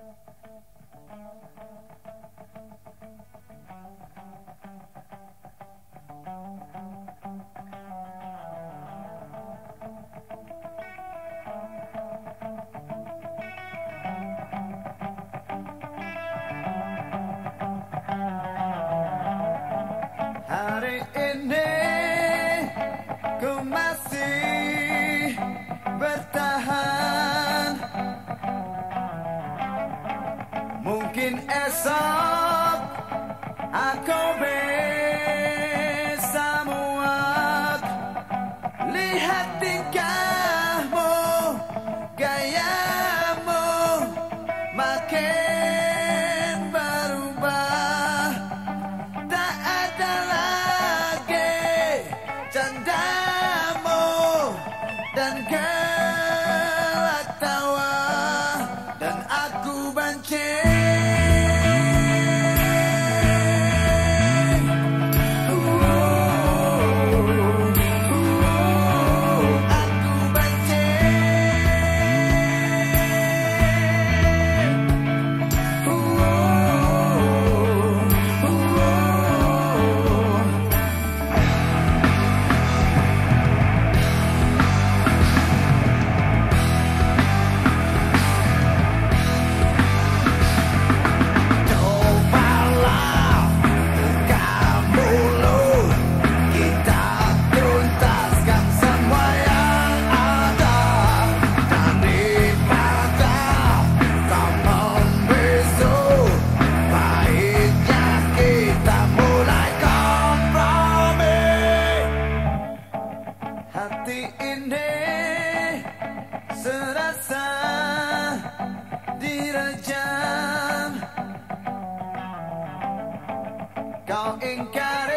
Thank you. Mungkin esok aku bisa muat lihat tingkah hati ini serasa direjam. Kau ingkar